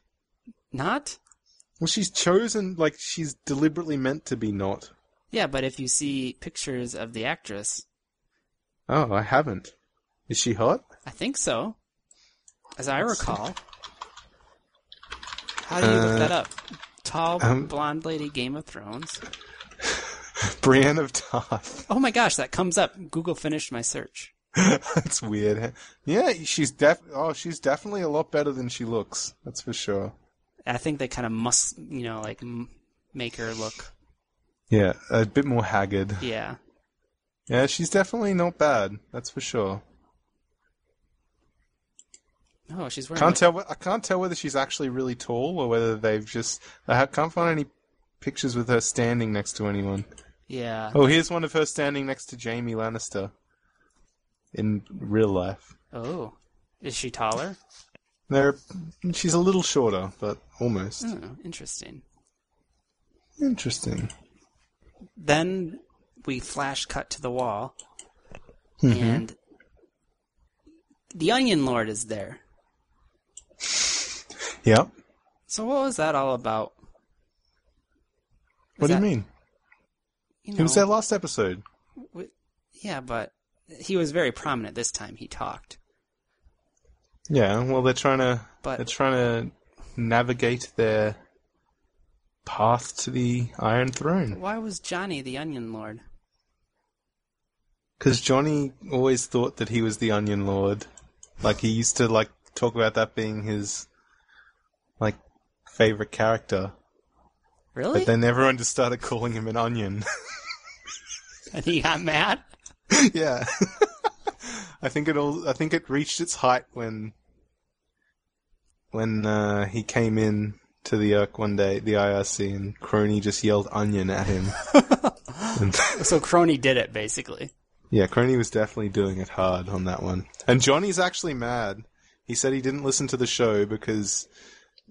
Not? Well, she's chosen, like, she's deliberately meant to be not. Yeah, but if you see pictures of the actress, Oh, I haven't. Is she hot? I think so, as I recall. How do you Uh, look that up? Tall um, blonde lady, Game of Thrones. Brienne of Tarth. Oh my gosh, that comes up. Google finished my search. That's weird. Yeah, she's def. Oh, she's definitely a lot better than she looks. That's for sure. I think they kind of must, you know, like m- make her look. Yeah, a bit more haggard. Yeah. Yeah, she's definitely not bad. That's for sure. Oh, she's wearing. Can't like- tell. I can't tell whether she's actually really tall or whether they've just. I can't find any pictures with her standing next to anyone. Yeah. Oh, here's one of her standing next to Jaime Lannister. In real life, Oh, is she taller? there. She's a little shorter, but almost. Oh, interesting. Interesting. Then we flash cut to the wall, Mm-hmm. and the Onion Lord is there. Yep. So what was that all about? What do that- you mean? You He was know, there last episode. wi- yeah, but he was very prominent this time. He talked. Yeah. Well, they're trying to. But- they're trying to navigate their path to the Iron Throne. Why was Johnny the Onion Lord? Because Johnny always thought that he was the Onion Lord. Like he used to like talk about that being his like favorite character. Really? But then everyone just started calling him an onion. and he got mad. yeah. I think it all I think it reached its height when when uh, he came in to the Irk one day, the IRC, and Crony just yelled onion at him. and, So Crony did it basically. Yeah, Crony was definitely doing it hard on that one. And Johnny's actually mad. He said he didn't listen to the show because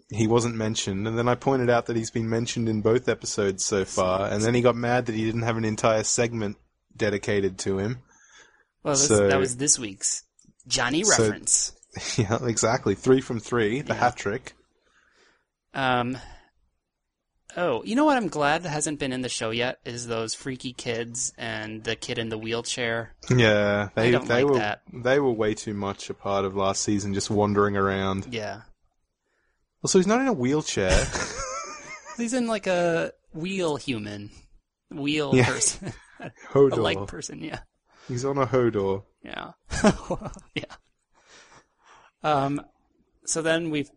he wasn't mentioned. And then I pointed out that he's been mentioned in both episodes so far. And then he got mad that he didn't have an entire segment dedicated to him. Well, So- that was this week's Johnny So- reference. yeah, exactly. Three from three, the Yeah. hat trick. Um. Oh, you know what? I'm glad that hasn't been in the show yet. Is those freaky kids and the kid in the wheelchair? Yeah, they they like were that. they were way too much a part of last season, just wandering around. Yeah, Also, he's not in a wheelchair. he's in like a wheel human, wheel Yeah. person, a Hodor. like person. Yeah, He's on a Hodor. yeah, yeah. Um. So then we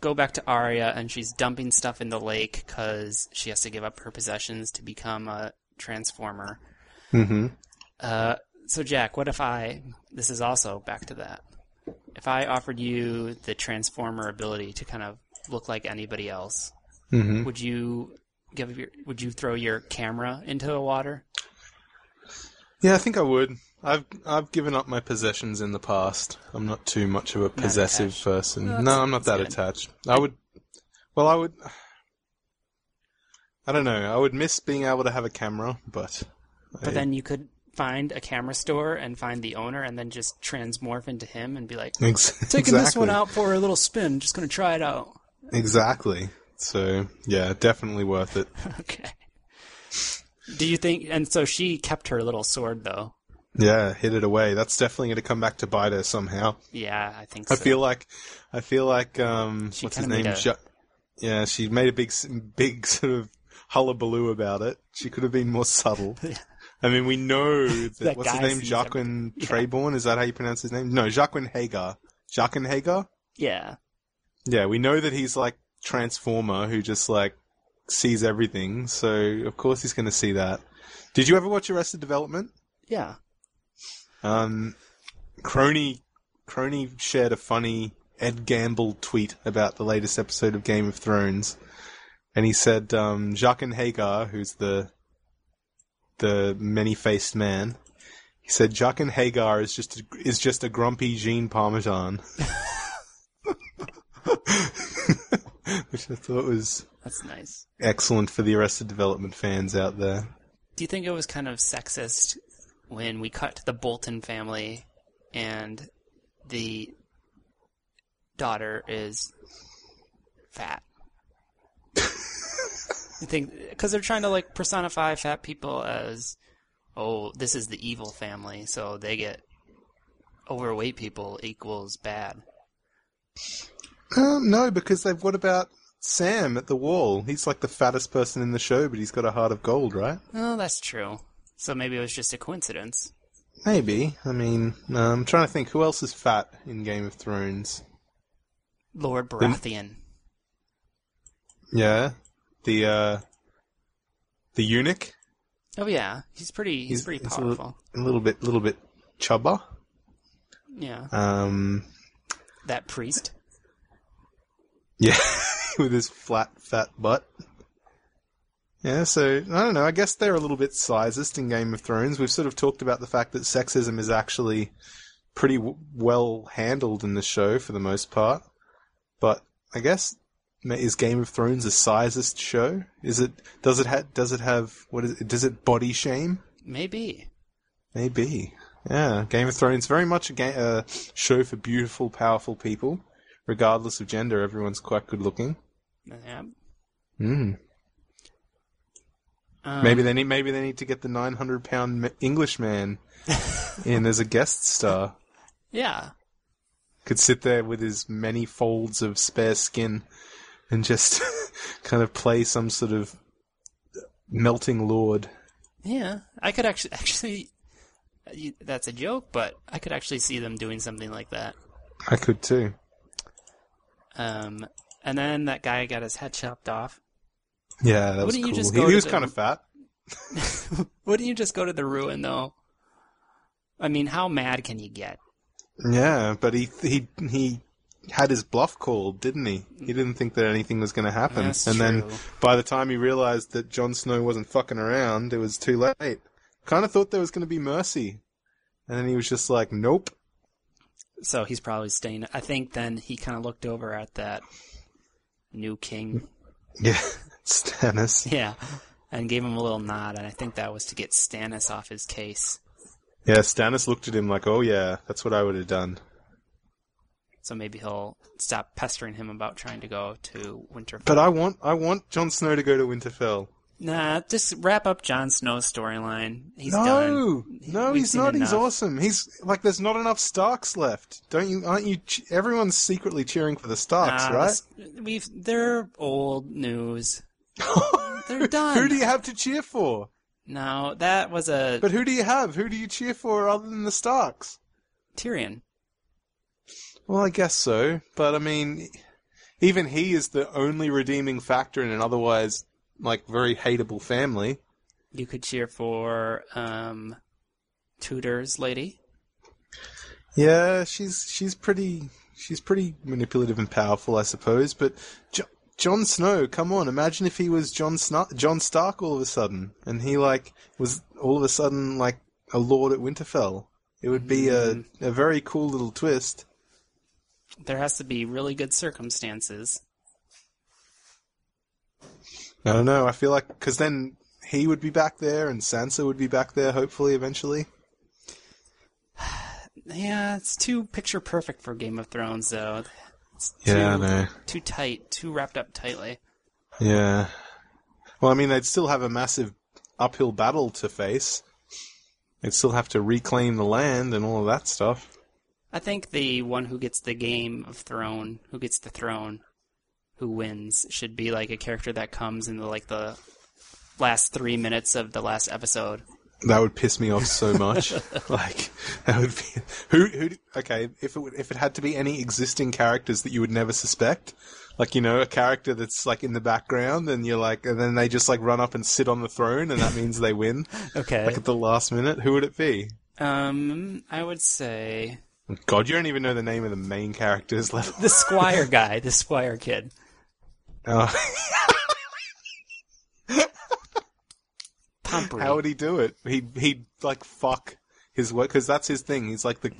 go back to Arya, and she's dumping stuff in the lake because she has to give up her possessions to become a transformer. hmm Uh, So Jack, what if I? This is also back to that. If I offered you the transformer ability to kind of look like anybody else, Mm-hmm. would you give your? Would you throw your camera into the water? Yeah, I think I would. I've I've given up my possessions in the past. I'm not too much of a possessive attached. person. No, No, I'm not that good. attached. I would. Well, I would. I don't know. I would miss being able to have a camera, but. I- But then you could find a camera store and find the owner, and then just transmorph into him and be like, Ex- taking this one out for a little spin. Just gonna try it out. Exactly. So yeah, definitely worth it. okay. Do you think? And so she kept her little sword, though. Yeah, hit it away. That's definitely going to come back to bite her somehow. Yeah, I think. So. I so. feel like, I feel like, um, She what's his name? a- Ja- yeah, she made a big, big sort of hullabaloo about it. She could have been more subtle. Yeah. I mean, we know that, That what's his name? Jacqueline Yeah. Trayborn. Is that how you pronounce his name? No, Jacqueline Hagar. Jacqueline Hagar. Yeah. Yeah, we know that he's like Transformer who just like sees everything. So of course he's going to see that. Did you ever watch Arrested Development? Yeah. Um, Crony, Crony shared a funny Ed Gamble tweet about the latest episode of Game of Thrones, and he said, um, Jaqen H'ghar, who's the the many-faced man, he said Jaqen H'ghar is just a, is just a grumpy Gene Parmesan, which I thought was That's nice. excellent for the Arrested Development fans out there. Do you think it was kind of sexist when we cut to the Bolton family and the daughter is fat? I think because they're trying to like personify fat people as, oh, this is the evil family, so they get overweight people equals bad. Um, no, because they've. What about Sam at the wall? He's like the fattest person in the show, but he's got a heart of gold, right? Oh, that's true. So maybe it was just a coincidence. Maybe. I mean, uh, I'm trying to think who else is fat in Game of Thrones. Lord Baratheon. Yeah, the uh, the eunuch. Oh yeah, he's pretty. He's, pretty a powerful. little, a little bit, little bit chubber. Yeah, Um, that priest. yeah, with his flat, fat butt. Yeah, so I don't know. I guess they're a little bit sizist in Game of Thrones. We've sort of talked about the fact that sexism is actually pretty w- well handled in the show for the most part. But I guess is Game of Thrones a sizist show? Is it? Does it ha- Does it have what is? It, does it body shame? Maybe. Maybe. Yeah, Game of Thrones very much a ga- uh, show for beautiful, powerful people, regardless of gender. Everyone's quite good looking. Yeah. Mm. Um, Maybe they need. Maybe they need to get the nine hundred pound Englishman in as a guest star. Yeah. Could sit there with his many folds of spare skin and just kind of play some sort of melting lord. Yeah. I could actually actually. That's a joke, but I could actually see them doing something like that. I could too. Um, and then that guy got his head chopped off. Yeah, that was Wouldn't you cool. just he go he to was the- kind of fat. Wouldn't you just go to the ruin though? I mean, how mad can you get? Yeah, but he he he had his bluff called, didn't he? He didn't think that anything was going to happen, That's and then by the time he realized that Jon Snow wasn't fucking around, it was too late. Kind of thought there was going to be mercy, and then he was just like, "Nope." So he's probably staying. I think then he kind of looked over at that new king. Yeah, Stannis. Yeah. And gave him a little nod, and I think that was to get Stannis off his case. Yeah, Stannis looked at him like, "Oh yeah, that's what I would have done." So maybe he'll stop pestering him about trying to go to Winterfell. But I want I want Jon Snow to go to Winterfell. nah, just wrap up Jon Snow's storyline. He's no, done. no, We've he's not. He's awesome. He's like, there's not enough Starks left. Don't you? Aren't you? Everyone's secretly cheering for the Starks, Nah, right? We've they're old news. They're done. Who do you have to cheer for? No, that was a But who do you have? Who do you cheer for other than the Starks? Tyrion. Well, I guess so. But I mean, even he is the only redeeming factor in an otherwise like very hateable family. You could cheer for um tutors lady. Yeah, she's she's pretty she's pretty manipulative and powerful, I suppose. But jo- Jon Snow, come on, imagine if he was John John Stark all of a sudden, and he like was all of a sudden like a lord at Winterfell. It would be a a very cool little twist. There has to be really good circumstances. I don't know. I feel like because then he would be back there, and Sansa would be back there. Hopefully, eventually. Yeah, it's too picture perfect for Game of Thrones, though. It's Yeah, too, know. too tight, too wrapped up tightly. Yeah. Well, I mean, they'd still have a massive uphill battle to face. They'd still have to reclaim the land and all of that stuff. I think the one who gets the Game of Throne, who gets the throne, who wins, should be like a character that comes in the like the last three minutes of the last episode. That would piss me off so much. like that would be who who. Okay, if it would, if it had to be any existing characters that you would never suspect, like you know a character that's like in the background, and you're like, and then they just like run up and sit on the throne, and that means they win. Okay. Like at the last minute, who would it be? Um, I would say God, you don't even know the name of the main characters, let alone. the Squire guy, the Squire kid. Oh, How would he do it? He he'd like fuck his work because that's his thing. He's like the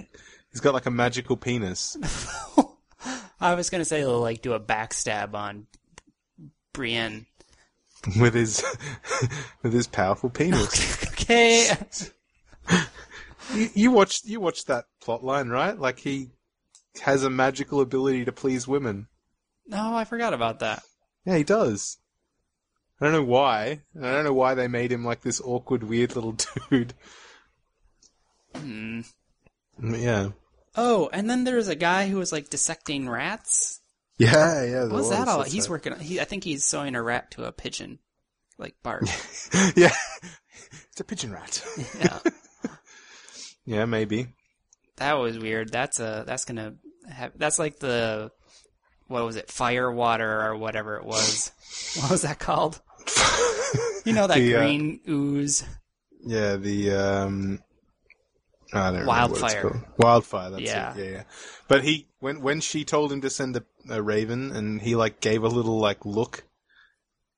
he's got like a magical penis. I was gonna say he'll like do a backstab on Brienne. with his with his powerful penis. okay. you, you watched you watched that plot line, right? Like he has a magical ability to please women. No, I forgot about that. Yeah, he does. I don't know why. I don't know why they made him like this awkward, weird little dude. Hmm. Yeah, Oh, and then there's a guy who was like dissecting rats. yeah, yeah. What was that all? That's He's working. He, I think he's sewing a rat to a pigeon, like Bart. yeah, it's a pigeon rat. yeah, yeah, maybe. that was weird. That's a. That's gonna. Have, that's like the. What was it? Fire water or whatever it was. What was that called? You know that The, uh, green ooze. Yeah, the um, I don't remember what it's Wildfire. Wildfire. That's Yeah. it. Yeah, yeah. But he when when she told him to send a, a raven, and he like gave a little like look,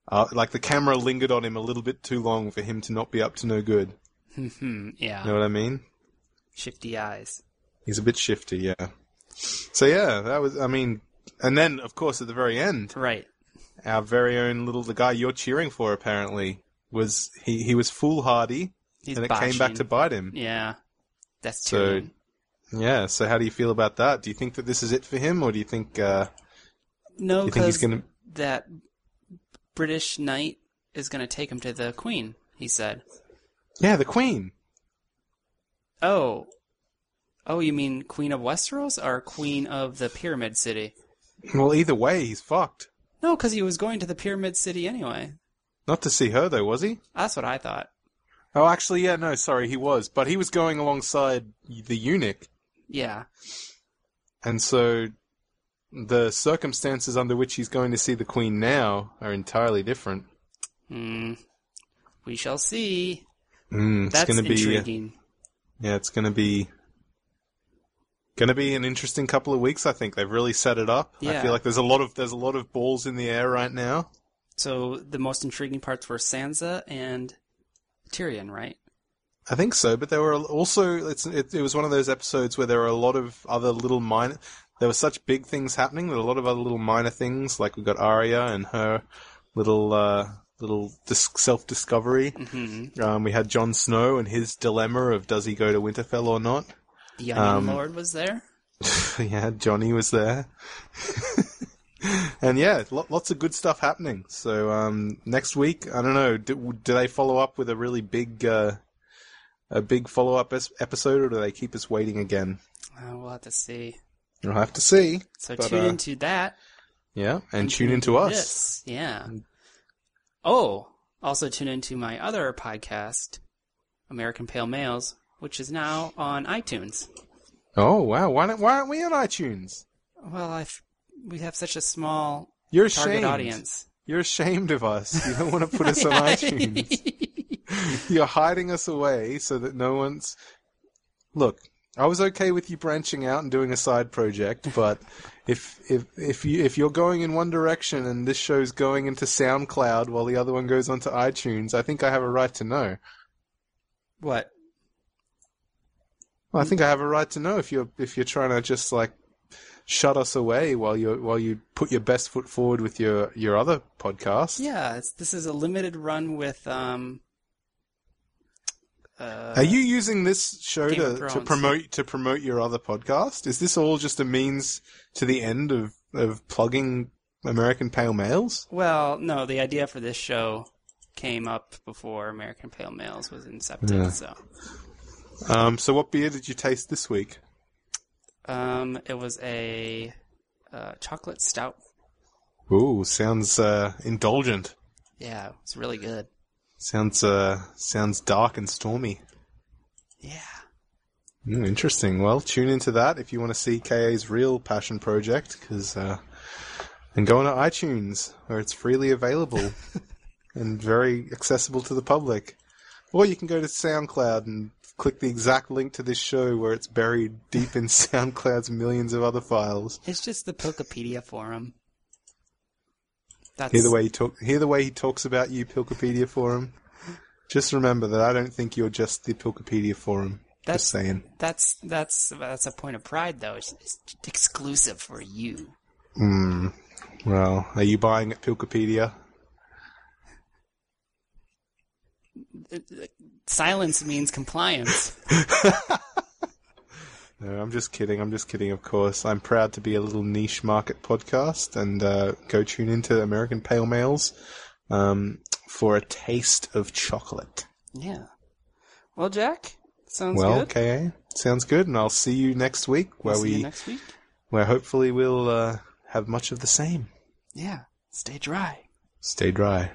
uh, like the camera lingered on him a little bit too long for him to not be up to no good. Hmm. Yeah. You know what I mean? Shifty eyes. He's a bit shifty. Yeah. So yeah, that was. I mean, and then of course at the very end, Right. Our very own little the guy you're cheering for apparently was he he was foolhardy, He's and it came back to bite him. Yeah. That's So, true. yeah. So, how do you feel about that? Do you think that this is it for him, or do you think uh, No, you think he's going to? that British knight is going to take him to the Queen. He said. Yeah, the Queen. Oh. Oh, you mean Queen of Westeros or Queen of the Pyramid City? Well, either way, he's fucked. No, because he was going to the Pyramid City anyway. Not to see her though, was he? That's what I thought. Oh, actually, yeah. No, sorry, he was, but he was going alongside the eunuch, Yeah. and so the circumstances under which he's going to see the Queen now are entirely different. Hmm. We shall see. Mm, it's That's going to be yeah, it's going to be going to be an interesting couple of weeks. I think they've really set it up. I feel like there's a lot of there's a lot of balls in the air right now. So the most intriguing parts were Sansa and Tyrion, right? I think so, but there were also it's it, it was one of those episodes where there were a lot of other little minor. There were such big things happening. Were a lot of other little minor things, like we got Arya and her little uh, little dis- self discovery. hmm Um, we had Jon Snow and his dilemma of does he go to Winterfell or not. The Onion Um, Lord was there. yeah, Johnny was there. and yeah, lo- lots of good stuff happening. So um, next week, I don't know, do, do they follow up with a really big, uh, a big follow up episode, or do they keep us waiting again? Uh, we'll have to see. We'll have to see. So But, tune uh, into that. Yeah, and, tune into us. This. Yeah. Oh, also tune into my other podcast, American Pale Males, which is now on iTunes. Oh wow, why don't, why aren't we on iTunes? Well, I we have such a small You're target audience. You're ashamed of us. You don't want to put us on iTunes. You're hiding us away so that no one's. look, I was okay with you branching out and doing a side project, but if if if you if you're going in one direction and this show's going into SoundCloud while the other one goes onto iTunes, I think I have a right to know. What? Well, I think I have a right to know if you're if you're trying to just like shut us away while you while you put your best foot forward with your your other podcast. Yeah, it's, this is a limited run with um. Uh, Are you using this show Game to, to promote to promote your other podcast? Is this all just a means to the end of, of plugging American Pale Males? Well, no, the idea for this show came up before American Pale Males was incepted. Yeah. So, Um, so what beer did you taste this week? um, it was a uh, chocolate stout. Ooh, sounds uh, indulgent. Yeah, it's really good. Sounds uh, sounds dark and stormy. Yeah. Mm, interesting. Well, tune into that if you want to see KA's real passion project, because uh, and go on to iTunes where it's freely available and very accessible to the public. Or you can go to SoundCloud and click the exact link to this show where it's buried deep in SoundCloud's millions of other files. It's just the Pilkipedia forum. That's Hear the way he talk. Hear the way he talks about you, Pilkipedia forum. Just remember that I don't think you're just the Pilkipedia forum. That's- just saying. that's that's that's a point of pride though. It's, it's exclusive for you. Hmm. Well, are you buying at Pilkipedia? Silence means compliance. No, I'm just kidding. I'm just kidding, of course. I'm proud to be a little niche market podcast and uh, go tune into American Pale Males um, for a taste of chocolate. yeah. Well, Jack, sounds well, good. KA, sounds good, and I'll see you next week where We'll see you we, next week. where hopefully we'll uh, have much of the same. Yeah. Stay dry. Stay dry.